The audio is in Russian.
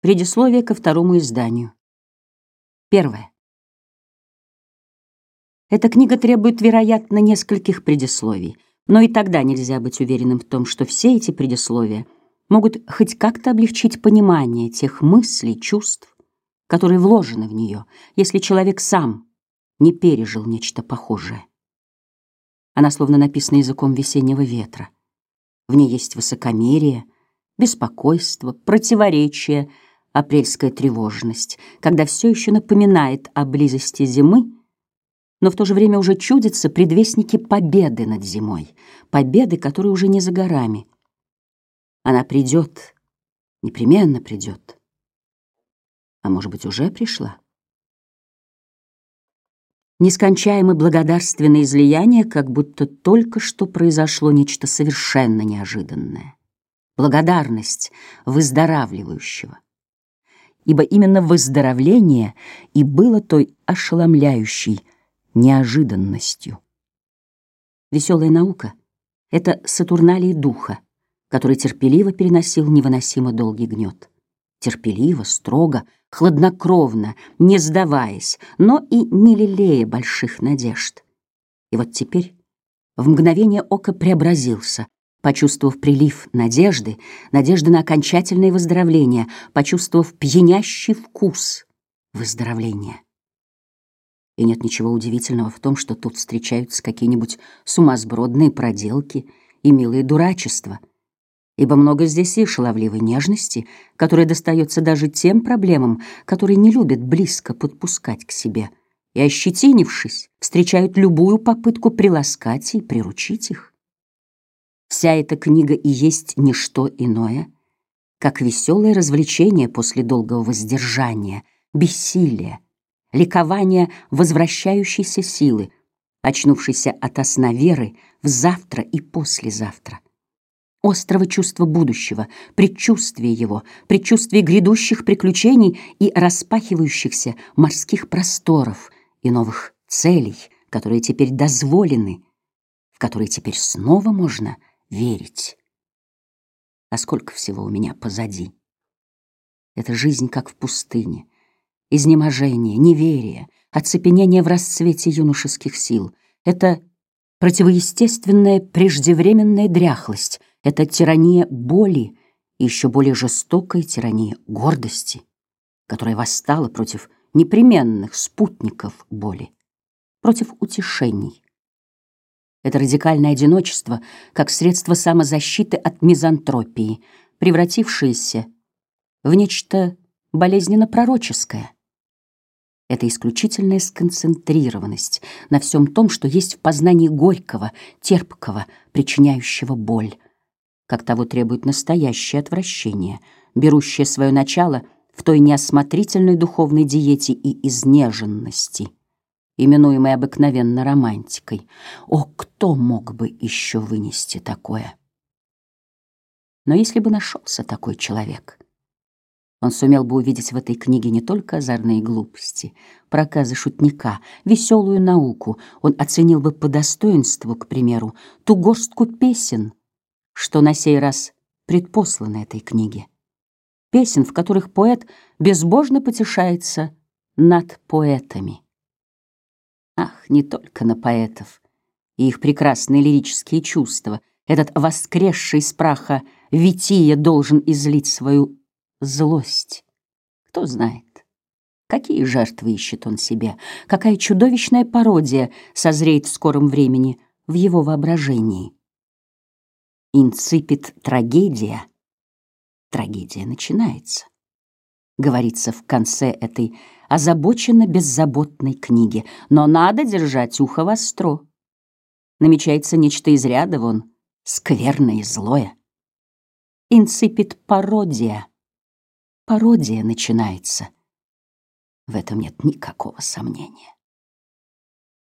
Предисловие ко второму изданию. Первое. Эта книга требует, вероятно, нескольких предисловий, но и тогда нельзя быть уверенным в том, что все эти предисловия могут хоть как-то облегчить понимание тех мыслей, чувств, которые вложены в нее, если человек сам не пережил нечто похожее. Она словно написана языком весеннего ветра. В ней есть высокомерие, беспокойство, противоречие — апрельская тревожность, когда все еще напоминает о близости зимы, но в то же время уже чудятся предвестники победы над зимой, победы, которая уже не за горами. Она придет, непременно придет. А может быть, уже пришла? Нескончаемое благодарственное излияние, как будто только что произошло нечто совершенно неожиданное. Благодарность выздоравливающего ибо именно выздоровление и было той ошеломляющей неожиданностью. Веселая наука — это сатурналий духа, который терпеливо переносил невыносимо долгий гнет. Терпеливо, строго, хладнокровно, не сдаваясь, но и не лелея больших надежд. И вот теперь в мгновение ока преобразился, почувствовав прилив надежды, надежды на окончательное выздоровление, почувствовав пьянящий вкус выздоровления. И нет ничего удивительного в том, что тут встречаются какие-нибудь сумасбродные проделки и милые дурачества, ибо много здесь и шаловливой нежности, которая достается даже тем проблемам, которые не любят близко подпускать к себе, и, ощетинившись, встречают любую попытку приласкать и приручить их. Вся эта книга и есть не что иное, как веселое развлечение после долгого воздержания, бессилия, ликования возвращающейся силы, очнувшейся от сна веры в завтра и послезавтра. Острого чувства будущего, предчувствия его, предчувствия грядущих приключений и распахивающихся морских просторов и новых целей, которые теперь дозволены, в которые теперь снова можно — верить. А сколько всего у меня позади. Это жизнь, как в пустыне. Изнеможение, неверие, оцепенение в расцвете юношеских сил. Это противоестественная преждевременная дряхлость. Это тирания боли и еще более жестокая тирания гордости, которая восстала против непременных спутников боли, против утешений, это радикальное одиночество как средство самозащиты от мизантропии, превратившееся в нечто болезненно-пророческое. Это исключительная сконцентрированность на всем том, что есть в познании горького, терпкого, причиняющего боль, как того требует настоящее отвращение, берущее свое начало в той неосмотрительной духовной диете и изнеженности — именуемой обыкновенно романтикой. О, кто мог бы еще вынести такое? Но если бы нашелся такой человек, он сумел бы увидеть в этой книге не только озорные глупости, проказы шутника, веселую науку, он оценил бы по достоинству, к примеру, ту горстку песен, что на сей раз предпосланы этой книге. Песен, в которых поэт безбожно потешается над поэтами. Ах, не только на поэтов и их прекрасные лирические чувства. Этот воскресший из праха Вития должен излить свою злость. Кто знает, какие жертвы ищет он себе, какая чудовищная пародия созреет в скором времени в его воображении. Инципит трагедия. Трагедия начинается говорится в конце этой озабоченно беззаботной книги. Но надо держать ухо востро. Намечается нечто из ряда вон, скверное и злое. Инципит пародия. Пародия начинается. В этом нет никакого сомнения.